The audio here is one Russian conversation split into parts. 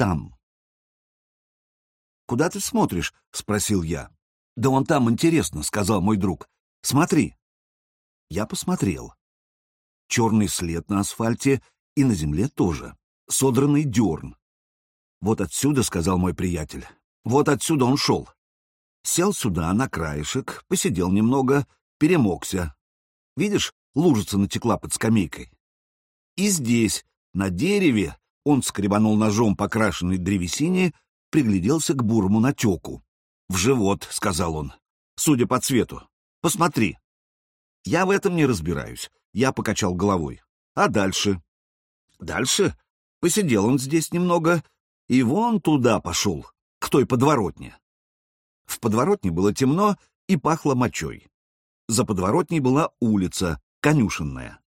там. «Куда ты смотришь?» — спросил я. «Да вон там интересно», — сказал мой друг. «Смотри». Я посмотрел. Черный след на асфальте и на земле тоже. Содранный дерн. «Вот отсюда», — сказал мой приятель. «Вот отсюда он шел». Сел сюда, на краешек, посидел немного, перемокся. Видишь, лужица натекла под скамейкой. И здесь, на дереве, он скребанул ножом по крашенной древесине, пригляделся к бурому натеку. «В живот», — сказал он, — «судя по цвету. Посмотри». «Я в этом не разбираюсь», — я покачал головой. «А дальше?» «Дальше?» Посидел он здесь немного и вон туда пошел, к той подворотне. В подворотне было темно и пахло мочой. За подворотней была улица, конюшенная.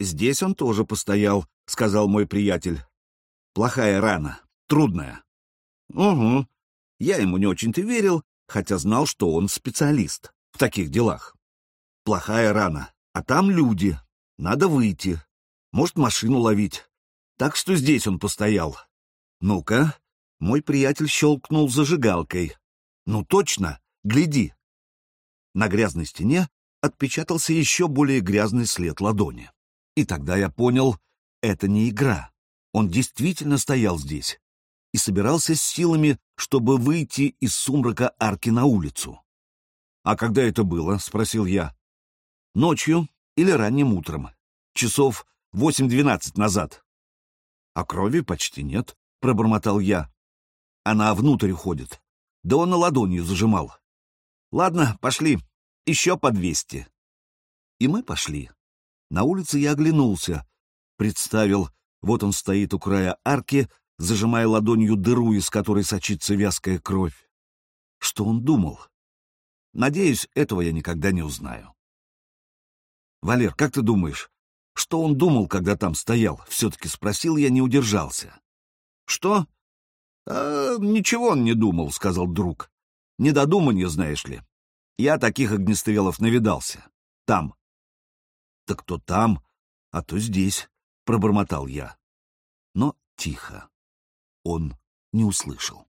«Здесь он тоже постоял», — сказал мой приятель. «Плохая рана, трудная». «Угу». Я ему не очень-то верил, хотя знал, что он специалист в таких делах. Плохая рана, а там люди. Надо выйти. Может, машину ловить. Так что здесь он постоял. Ну-ка. Мой приятель щелкнул зажигалкой. Ну точно, гляди. На грязной стене отпечатался еще более грязный след ладони. И тогда я понял, это не игра. Он действительно стоял здесь и собирался с силами, чтобы выйти из сумрака арки на улицу. «А когда это было?» — спросил я. «Ночью или ранним утром. Часов восемь-двенадцать назад». «А крови почти нет», — пробормотал я. «Она внутрь уходит. Да он на ладонью зажимал. Ладно, пошли. Еще по двести». И мы пошли. На улице я оглянулся, представил, вот он стоит у края арки, зажимая ладонью дыру, из которой сочится вязкая кровь. Что он думал? Надеюсь, этого я никогда не узнаю. Валер, как ты думаешь, что он думал, когда там стоял? Все-таки спросил я, не удержался. Что? А, ничего он не думал, сказал друг. Недодуманье, знаешь ли. Я таких огнестрелов навидался. Там, так то там, а то здесь, — пробормотал я. Но тихо. Он не услышал.